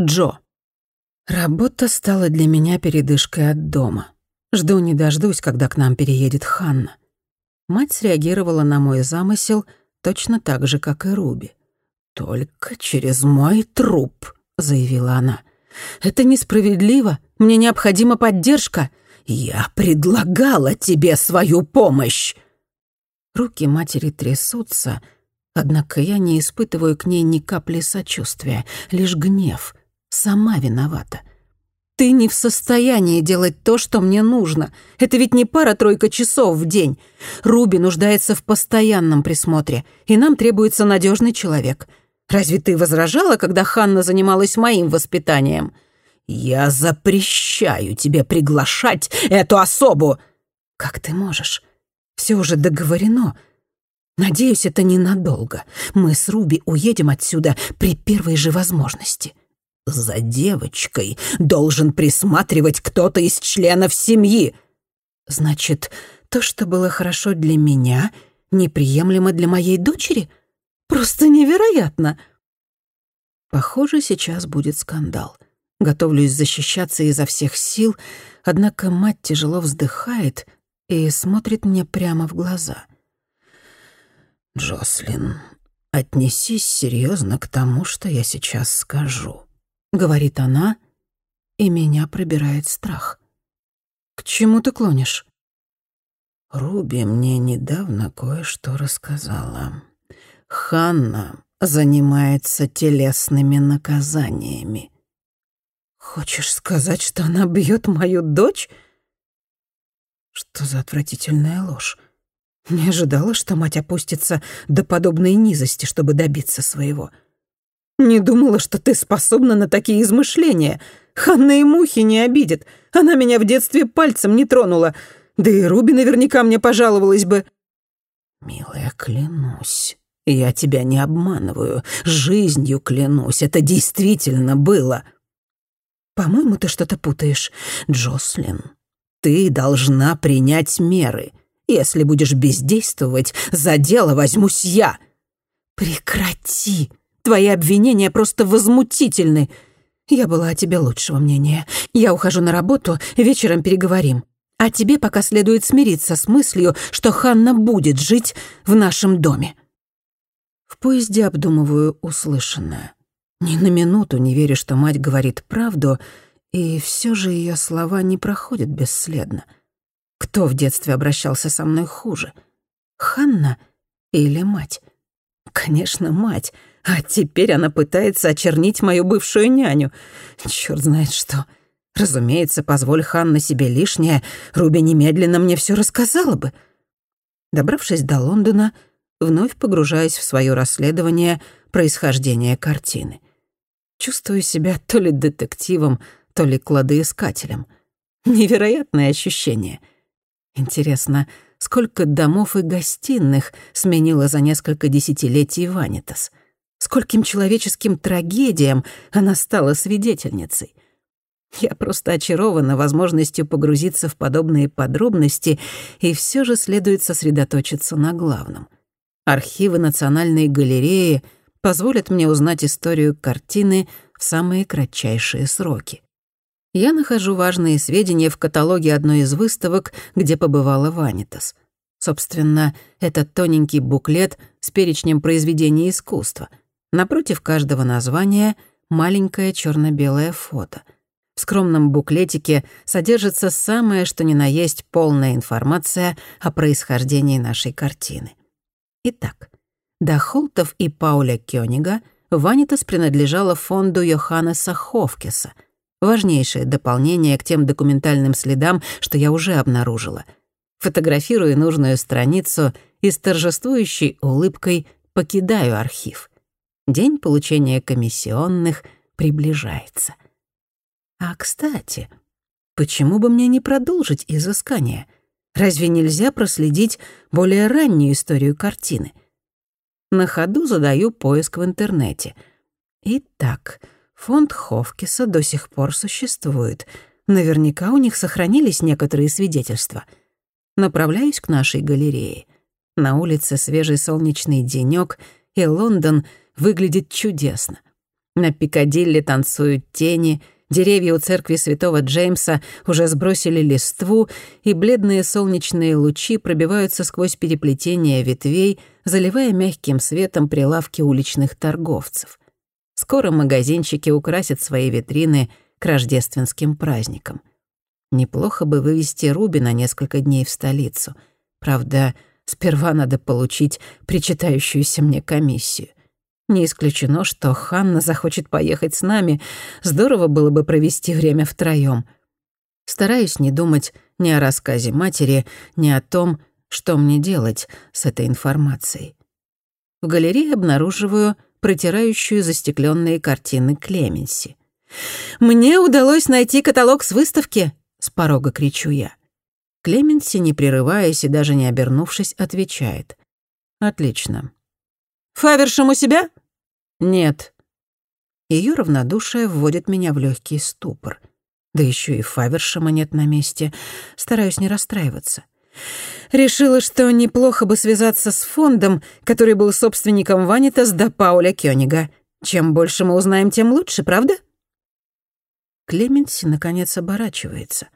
Джо. Работа стала для меня передышкой от дома. Жду не дождусь, когда к нам переедет Ханна. Мать среагировала на мой замысел точно так же, как и Руби. «Только через мой труп», — заявила она. «Это несправедливо. Мне необходима поддержка. Я предлагала тебе свою помощь». Руки матери трясутся, однако я не испытываю к ней ни капли сочувствия, лишь гнев. Сама виновата. Ты не в состоянии делать то, что мне нужно. Это ведь не пара-тройка часов в день. Руби нуждается в постоянном присмотре, и нам требуется надежный человек. Разве ты возражала, когда Ханна занималась моим воспитанием? Я запрещаю тебе приглашать эту особу. Как ты можешь? Все уже договорено. Надеюсь, это ненадолго. Мы с Руби уедем отсюда при первой же возможности. За девочкой должен присматривать кто-то из членов семьи. Значит, то, что было хорошо для меня, неприемлемо для моей дочери? Просто невероятно. Похоже, сейчас будет скандал. Готовлюсь защищаться изо всех сил, однако мать тяжело вздыхает и смотрит мне прямо в глаза. «Джослин, отнесись серьезно к тому, что я сейчас скажу говорит она, и меня пробирает страх. К чему ты клонишь? Руби мне недавно кое-что рассказала. Ханна занимается телесными наказаниями. Хочешь сказать, что она бьет мою дочь? Что за отвратительная ложь? Не ожидала, что мать опустится до подобной низости, чтобы добиться своего. — не думала, что ты способна на такие измышления. Ханна и мухи не обидит. Она меня в детстве пальцем не тронула. Да и Руби наверняка мне пожаловалась бы. Милая, клянусь, я тебя не обманываю. Жизнью клянусь, это действительно было. По-моему, ты что-то путаешь. Джослин, ты должна принять меры. Если будешь бездействовать, за дело возьмусь я. Прекрати, Твои обвинения просто возмутительны. Я была о тебе лучшего мнения. Я ухожу на работу, вечером переговорим. А тебе пока следует смириться с мыслью, что Ханна будет жить в нашем доме. В поезде обдумываю услышанное. Ни на минуту не верю, что мать говорит правду, и все же ее слова не проходят бесследно. Кто в детстве обращался со мной хуже? Ханна или мать? Конечно, мать — а теперь она пытается очернить мою бывшую няню. Чёрт знает что. Разумеется, позволь Ханна себе лишнее, Руби немедленно мне всё рассказала бы. Добравшись до Лондона, вновь погружаясь в своё расследование происхождения картины. Чувствую себя то ли детективом, то ли кладоискателем. Невероятное ощущение. Интересно, сколько домов и гостиных сменила за несколько десятилетий Ванитас — скольким человеческим трагедиям она стала свидетельницей. Я просто очарована возможностью погрузиться в подобные подробности, и все же следует сосредоточиться на главном. Архивы Национальной галереи позволят мне узнать историю картины в самые кратчайшие сроки. Я нахожу важные сведения в каталоге одной из выставок, где побывала Ванитас. Собственно, это тоненький буклет с перечнем произведений искусства — Напротив каждого названия маленькое черно белое фото. В скромном буклетике содержится самое что ни на есть полная информация о происхождении нашей картины. Итак, до Холтов и Пауля Кёнига Ванитас принадлежала фонду Йоханнеса Хофкеса, важнейшее дополнение к тем документальным следам, что я уже обнаружила. Фотографирую нужную страницу и с торжествующей улыбкой покидаю архив — День получения комиссионных приближается. А, кстати, почему бы мне не продолжить изыскание? Разве нельзя проследить более раннюю историю картины? На ходу задаю поиск в интернете. Итак, фонд Ховкиса до сих пор существует. Наверняка у них сохранились некоторые свидетельства. Направляюсь к нашей галерее. На улице свежий солнечный денёк, и Лондон — выглядит чудесно. На Пикадилли танцуют тени, деревья у церкви святого Джеймса уже сбросили листву, и бледные солнечные лучи пробиваются сквозь переплетение ветвей, заливая мягким светом прилавки уличных торговцев. Скоро магазинчики украсят свои витрины к рождественским праздникам. Неплохо бы вывести Руби на несколько дней в столицу. Правда, сперва надо получить причитающуюся мне комиссию. Не исключено, что Ханна захочет поехать с нами. Здорово было бы провести время втроём. Стараюсь не думать ни о рассказе матери, ни о том, что мне делать с этой информацией. В галерее обнаруживаю протирающую застеклённые картины Клеменси. «Мне удалось найти каталог с выставки!» — с порога кричу я. Клеменси, не прерываясь и даже не обернувшись, отвечает. «Отлично. Фавершем у себя?» «Нет». Ее равнодушие вводит меня в легкий ступор. Да еще и Фавершема нет на месте. Стараюсь не расстраиваться. Решила, что неплохо бы связаться с фондом, который был собственником Ванитас до Пауля Кёнига. Чем больше мы узнаем, тем лучше, правда? Клеменси, наконец, оборачивается.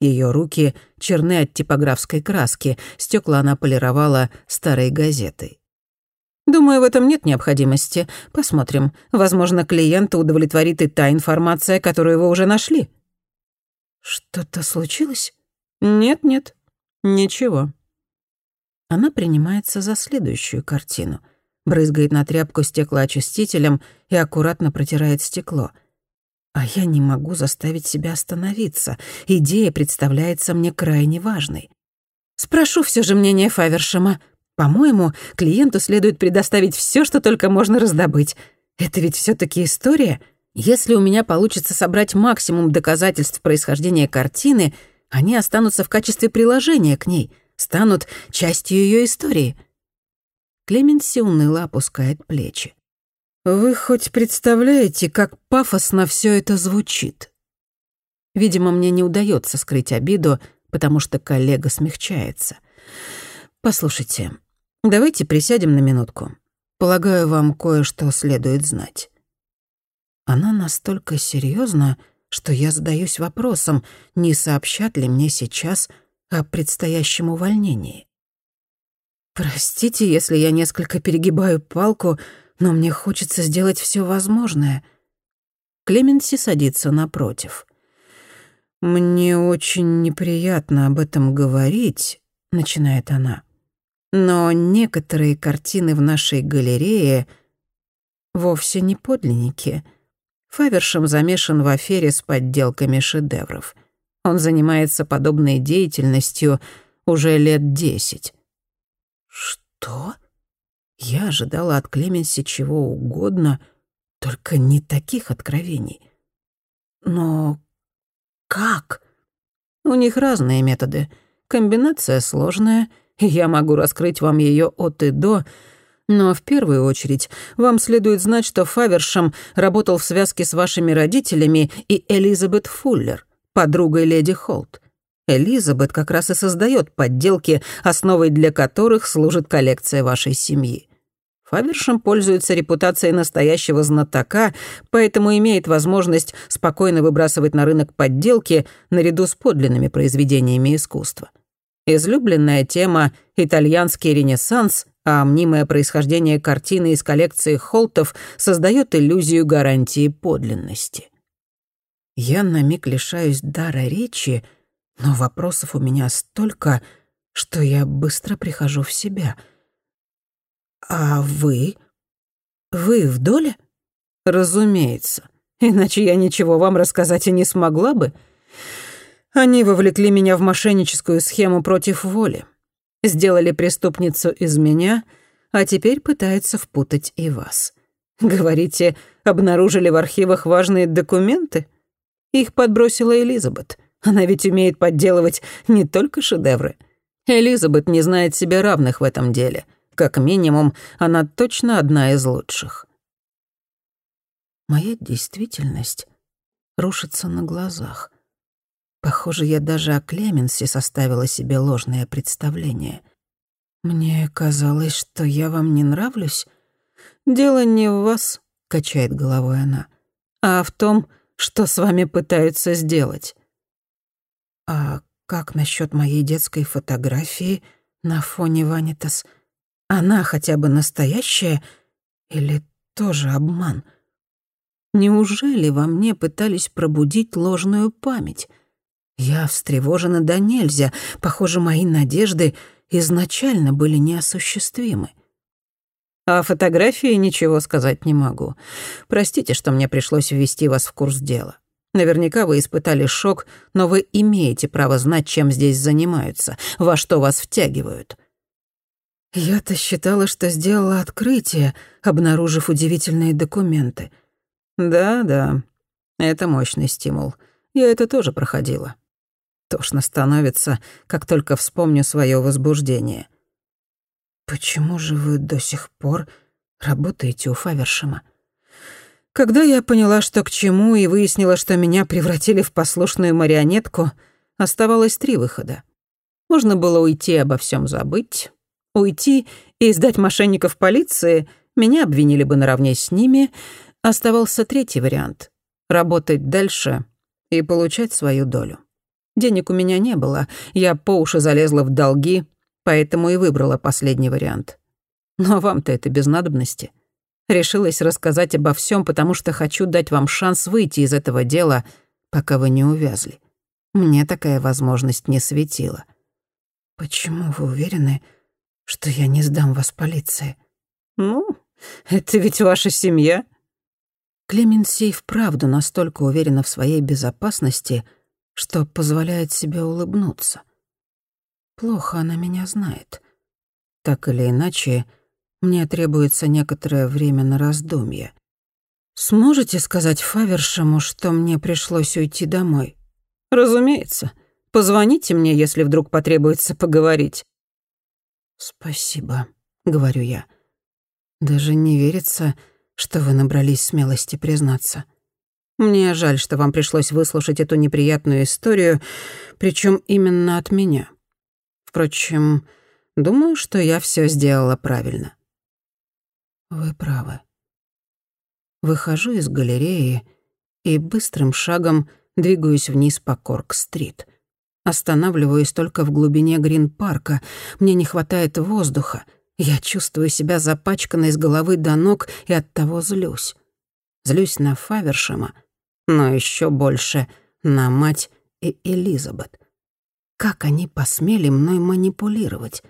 Ее руки черны от типографской краски, стекла она полировала старой газетой. Думаю, в этом нет необходимости. Посмотрим. Возможно, клиента удовлетворит и та информация, которую вы уже нашли. Что-то случилось? Нет-нет, ничего. Она принимается за следующую картину. Брызгает на тряпку стеклоочистителем и аккуратно протирает стекло. А я не могу заставить себя остановиться. Идея представляется мне крайне важной. Спрошу все же мнение Фавершема. По-моему, клиенту следует предоставить все, что только можно раздобыть. Это ведь все таки история. Если у меня получится собрать максимум доказательств происхождения картины, они останутся в качестве приложения к ней, станут частью ее истории. Клеменси уныло опускает плечи. «Вы хоть представляете, как пафосно все это звучит?» Видимо, мне не удается скрыть обиду, потому что коллега смягчается. «Послушайте, давайте присядем на минутку. Полагаю, вам кое-что следует знать». Она настолько серьезна, что я задаюсь вопросом, не сообщат ли мне сейчас о предстоящем увольнении. Простите, если я несколько перегибаю палку, но мне хочется сделать все возможное. Клеменси садится напротив. «Мне очень неприятно об этом говорить», — начинает она. Но некоторые картины в нашей галерее вовсе не подлинники. Фавершем замешан в афере с подделками шедевров. Он занимается подобной деятельностью уже лет десять. «Что?» Я ожидала от Клеменси чего угодно, только не таких откровений. Но как? У них разные методы. Комбинация сложная — я могу раскрыть вам ее от и до, но в первую очередь вам следует знать, что Фавершем работал в связке с вашими родителями и Элизабет Фуллер, подругой леди Холт. Элизабет как раз и создает подделки, основой для которых служит коллекция вашей семьи. Фавершем пользуется репутацией настоящего знатока, поэтому имеет возможность спокойно выбрасывать на рынок подделки наряду с подлинными произведениями искусства. Излюбленная тема «Итальянский ренессанс», а мнимое происхождение картины из коллекции Холтов создает иллюзию гарантии подлинности. Я на миг лишаюсь дара речи, но вопросов у меня столько, что я быстро прихожу в себя. «А вы? Вы в доле?» «Разумеется. Иначе я ничего вам рассказать и не смогла бы». Они вовлекли меня в мошенническую схему против воли. Сделали преступницу из меня, а теперь пытаются впутать и вас. Говорите, обнаружили в архивах важные документы? Их подбросила Элизабет. Она ведь умеет подделывать не только шедевры. Элизабет не знает себе равных в этом деле. Как минимум, она точно одна из лучших. Моя действительность рушится на глазах. Похоже, я даже о Клеменсе составила себе ложное представление. Мне казалось, что я вам не нравлюсь. Дело не в вас, качает головой она, а в том, что с вами пытаются сделать. А как насчет моей детской фотографии на фоне Ванитас? Она хотя бы настоящая или тоже обман? Неужели во мне пытались пробудить ложную память? Я встревожена до нельзя. Похоже, мои надежды изначально были неосуществимы. О фотографии ничего сказать не могу. Простите, что мне пришлось ввести вас в курс дела. Наверняка вы испытали шок, но вы имеете право знать, чем здесь занимаются, во что вас втягивают. Я-то считала, что сделала открытие, обнаружив удивительные документы. Да-да, это мощный стимул. Я это тоже проходила. Тошно становится, как только вспомню свое возбуждение. Почему же вы до сих пор работаете у Фавершема? Когда я поняла, что к чему, и выяснила, что меня превратили в послушную марионетку, оставалось три выхода. Можно было уйти обо всем забыть, уйти и сдать мошенников полиции, меня обвинили бы наравне с ними. Оставался третий вариант — работать дальше и получать свою долю. Денег у меня не было, я по уши залезла в долги, поэтому и выбрала последний вариант. Но вам-то это без надобности. Решилась рассказать обо всем, потому что хочу дать вам шанс выйти из этого дела, пока вы не увязли. Мне такая возможность не светила. Почему вы уверены, что я не сдам вас полиции? Ну, это ведь ваша семья. Клеменси вправду настолько уверена в своей безопасности, что позволяет себе улыбнуться. Плохо она меня знает. Так или иначе, мне требуется некоторое время на раздумье. Сможете сказать Фавершему, что мне пришлось уйти домой? Разумеется. Позвоните мне, если вдруг потребуется поговорить. Спасибо, говорю я. Даже не верится, что вы набрались смелости признаться. Мне жаль, что вам пришлось выслушать эту неприятную историю, причем именно от меня. Впрочем, думаю, что я все сделала правильно. Вы правы. Выхожу из галереи и быстрым шагом двигаюсь вниз по Корк-стрит. Останавливаюсь только в глубине Грин-парка. Мне не хватает воздуха. Я чувствую себя запачканной с головы до ног и оттого злюсь. Злюсь на Фавершема, но еще больше на мать и Элизабет. Как они посмели мной манипулировать?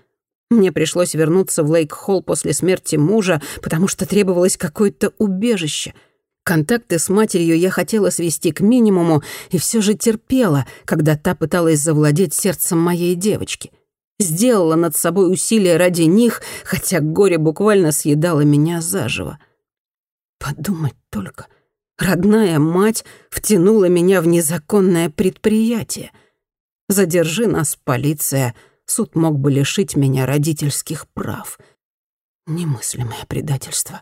Мне пришлось вернуться в Лейк-Холл после смерти мужа, потому что требовалось какое-то убежище. Контакты с матерью я хотела свести к минимуму и все же терпела, когда та пыталась завладеть сердцем моей девочки. Сделала над собой усилия ради них, хотя горе буквально съедало меня заживо. Подумать только. Родная мать втянула меня в незаконное предприятие — Задержи нас, полиция, суд мог бы лишить меня родительских прав. Немыслимое предательство.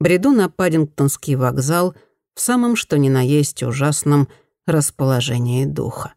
Бреду на Паддингтонский вокзал в самом что ни на есть ужасном расположении духа.